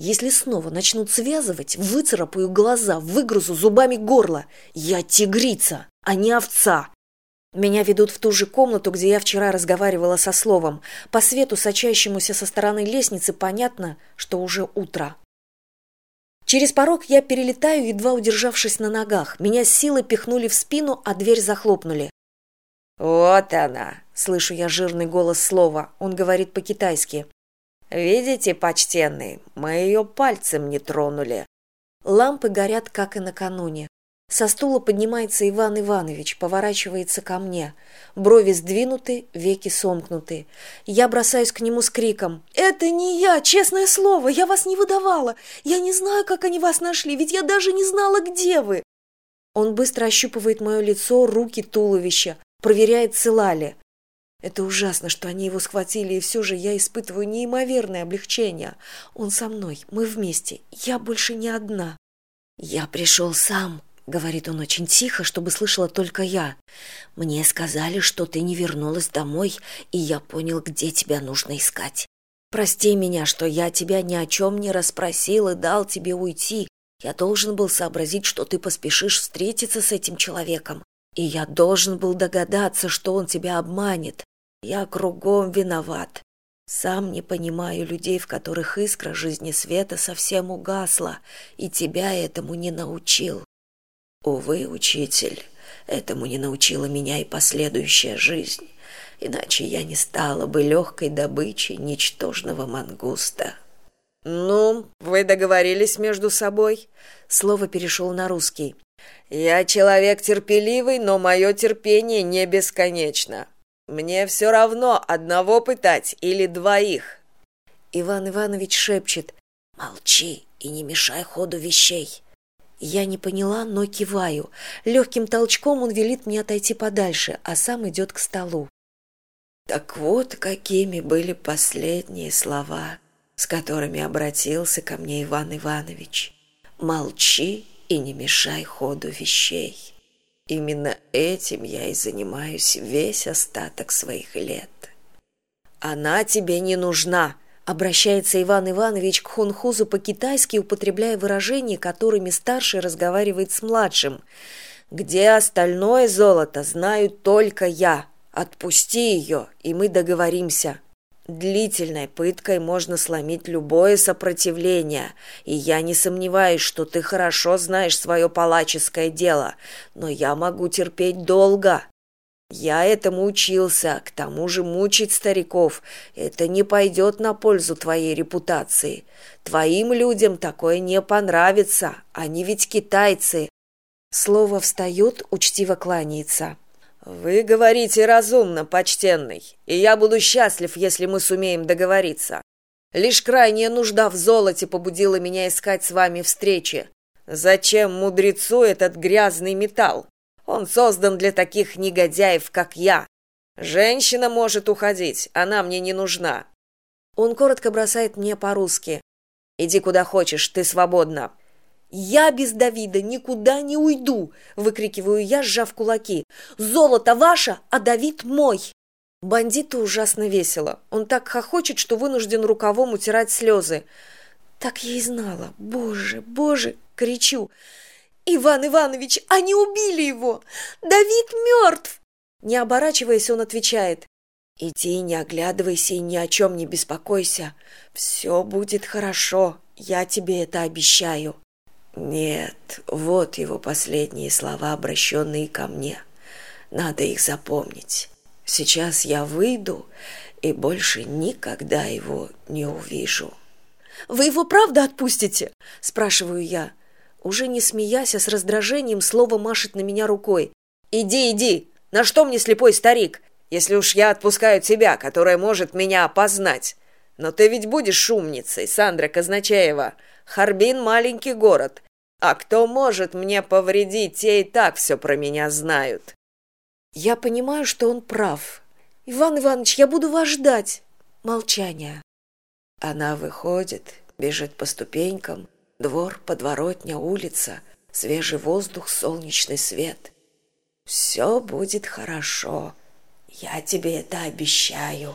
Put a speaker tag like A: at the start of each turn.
A: Если снова начнут связывать, выцарапаю глаза, выгрузу зубами горло. Я тигрица, а не овца. Меня ведут в ту же комнату, где я вчера разговаривала со словом. По свету, сочащемуся со стороны лестницы, понятно, что уже утро. Через порог я перелетаю, едва удержавшись на ногах. Меня с силой пихнули в спину, а дверь захлопнули.
B: «Вот она!» — слышу я жирный голос слова. Он говорит по-китайски. «Видите, почтенный, мы ее пальцем не тронули».
A: Лампы горят, как и накануне. Со стула поднимается Иван Иванович, поворачивается ко мне. Брови сдвинуты, веки сомкнуты. Я бросаюсь к нему с криком. «Это не я, честное слово, я вас не выдавала. Я не знаю, как они вас нашли, ведь я даже не знала, где вы». Он быстро ощупывает мое лицо, руки, туловище, проверяет, цела ли. Это ужасно, что они его схватили, и все же я испытываю неимоверное облегчение. Он со мной, мы вместе, я больше не одна. Я пришел сам, говорит он очень тихо чтобы слышала только я. Мне сказали что ты не вернулась домой и я понял где тебя нужно искать. Прости меня что я тебя ни о чем не расспросил и дал тебе уйти. Я должен был сообразить что ты поспешишь встретиться с этим человеком. И я должен был догадаться что он тебя обманет я кругом виноват. Сам не понимаю людей в которых искра жизни света совсем угасла и тебя этому не научил. Увы учитель этому не научила меня и последующая жизнь. Иначе я не стала бы легкой добычей ничтожного мангуста.
B: Ну вы договорились между собой?
A: Слово перешел на русский.
B: Я человек терпеливый но мое терпение не бесконечно мне все равно одного пытать или двоих
A: иван иванович шепчет молчи и не мешай ходу вещей я не поняла но киваю. Легким толчком он велит мне отойти подальше а сам идет к столу. Так вот какими были последние слова с которыми обратился ко мне иван иванович. Молчи и не мешай ходу вещей именно этим я и занимаюсь весь остаток своих лет.
B: Она тебе не нужна
A: обращается иван иванович к хунхузу по китайски употребляя выражения которыми старший разговаривает с младшим.
B: Где остальное золото знаю только я. Отпусти ее и мы договоримся длительной пыткой можно сломить любое сопротивление. И я не сомневаюсь что ты хорошо знаешь свое палаческое дело но я могу терпеть долго. Я этому учился к тому же мучить стариков это не пойдет на пользу твоей репутации. Твоим людям такое не понравится они ведь китайцы.
A: Слово встает учтиво кланяется
B: вы говорите разумно почтенный и я буду счастлив если мы сумеем договориться лишь крайняя нужда в золоте побудила меня искать с вами встречи зачем мудрецу этот грязный металл он создан для таких негодяев, как я. Женщина может уходить, она мне не нужна.
A: Он коротко бросает мне по-русски. Иди куда хочешь, ты свободна. «Я без Давида никуда не уйду!» — выкрикиваю я, сжав кулаки. «Золото ваше, а Давид мой!» Бандиту ужасно весело. Он так хохочет, что вынужден рукавом утирать слезы. «Так я и знала! Боже, боже!» — кричу иван иванович они убили его давид мертв не оборачиваясь он отвечает иди не оглядывайся и ни о чем не беспокойся все будет хорошо я тебе это обещаю нет вот его последние слова обращенные ко мне. Надо их запомнить. Сейчас я выйду и больше никогда его не увижу. Вы его правда отпустите? Спрашиваю я уже не смеясь а с раздражением слово машет на меня рукой.
B: Иди иди на что мне слепой старик если уж я отпускаю тебя которая может меня опознать но ты ведь будешь шумницей сандра казначеева. Харбин маленький город. А кто может мне повредить? Те и так все про меня знают
A: я понимаю что он прав. Иван иванович я буду вас ждать молчание. Она выходит бежит по ступенькам. Двор подворотня улица. Свежий воздух солнечный свет. Все будет хорошо. Я тебе это обещаю